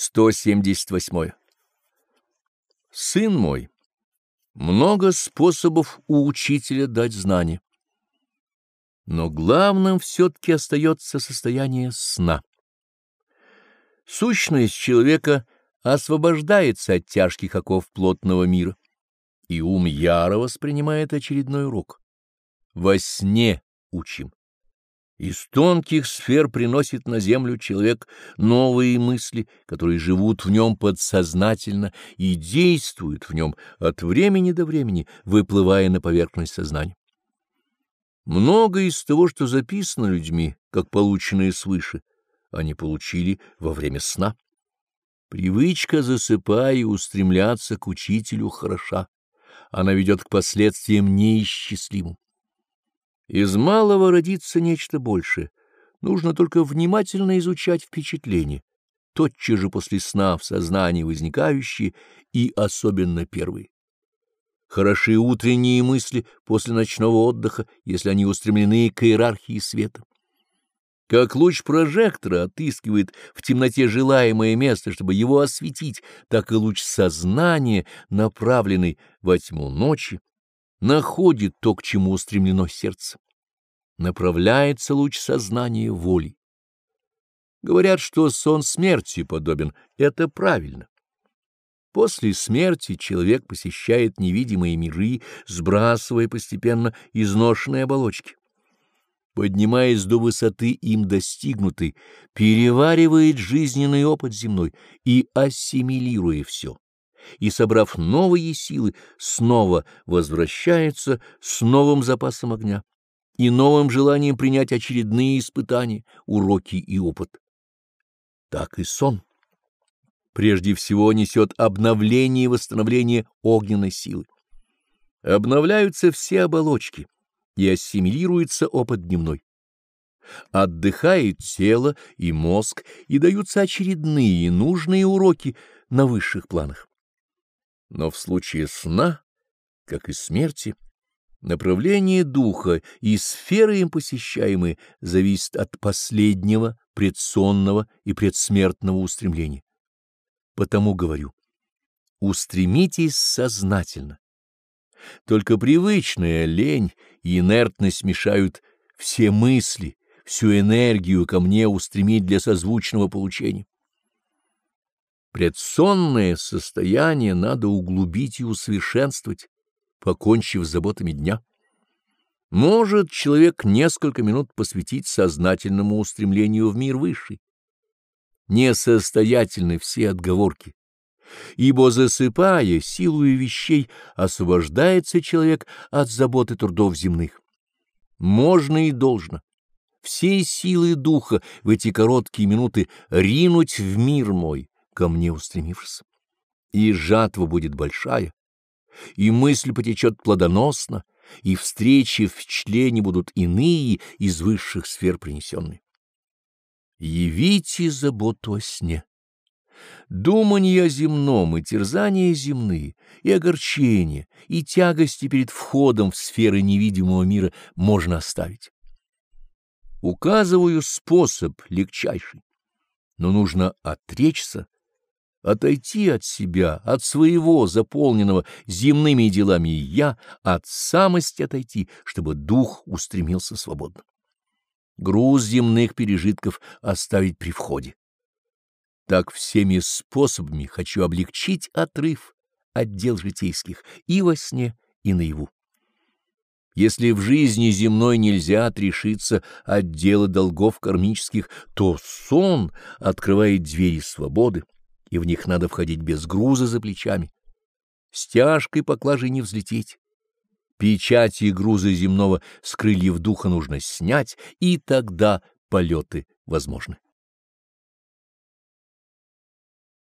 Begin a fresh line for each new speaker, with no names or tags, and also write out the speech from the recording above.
178. Сын мой, много способов у учителя дать знания, но главным все-таки остается состояние сна. Сущность человека освобождается от тяжких оков плотного мира, и ум яро воспринимает очередной урок. Во сне учим. Из тонких сфер приносит на землю человек новые мысли, которые живут в нем подсознательно и действуют в нем от времени до времени, выплывая на поверхность сознания. Многое из того, что записано людьми, как полученное свыше, они получили во время сна. Привычка, засыпая, устремляться к учителю хороша. Она ведет к последствиям неисчислимым. Из малого родится нечто большее. Нужно только внимательно изучать впечатления, тотчас же после сна в сознании возникающие и особенно первые. Хороши утренние мысли после ночного отдыха, если они устремлены к иерархии света. Как луч прожектора отыскивает в темноте желаемое место, чтобы его осветить, так и луч сознания, направленный во тьму ночи, находит то, к чему устремлено сердце. Направляется луч сознания воли. Говорят, что сон смерти подобен. Это правильно. После смерти человек посещает невидимые миры, сбрасывая постепенно изношенные оболочки. Поднимаясь до высоты им достигнутой, переваривает жизненный опыт земной и ассимилируя все и, собрав новые силы, снова возвращается с новым запасом огня и новым желанием принять очередные испытания, уроки и опыт. Так и сон. Прежде всего несет обновление и восстановление огненной силы. Обновляются все оболочки и ассимилируется опыт дневной. Отдыхает тело и мозг, и даются очередные нужные уроки на высших планах. Но в случае сна, как и смерти, направление духа и сферы им посещаемые зависит от последнего предсонного и предсмертного устремления. Потому говорю, устремитесь сознательно. Только привычная лень и инертность мешают все мысли, всю энергию ко мне устремить для созвучного получения. Предсонное состояние надо углубить и усовершенствовать, покончив с заботами дня. Может человек несколько минут посвятить сознательному устремлению в мир высший. Несостоятельны все отговорки, ибо, засыпая силою вещей, освобождается человек от заботы трудов земных. Можно и должно всей силы духа в эти короткие минуты ринуть в мир мой, ко мне устремившись. И жатва будет большая, и мысль потечет плодоносно, и встречи в члене будут иные из высших сфер принесенные. Явите заботу о сне. Думания о земном и терзания земные, и огорчения, и тягости перед входом в сферы невидимого мира можно оставить. Указываю способ легчайший, но нужно отречься отойти от себя, от своего заполненного земными делами «я», от самости отойти, чтобы дух устремился свободно. Груз земных пережитков оставить при входе. Так всеми способами хочу облегчить отрыв от дел житейских и во сне, и наяву. Если в жизни земной нельзя отрешиться от дела долгов кармических, то сон открывает двери свободы, и в них надо входить без груза за плечами. С тяжкой поклажей не взлететь. Печати и грузы земного с крыльев духа нужно снять, и тогда полеты возможны.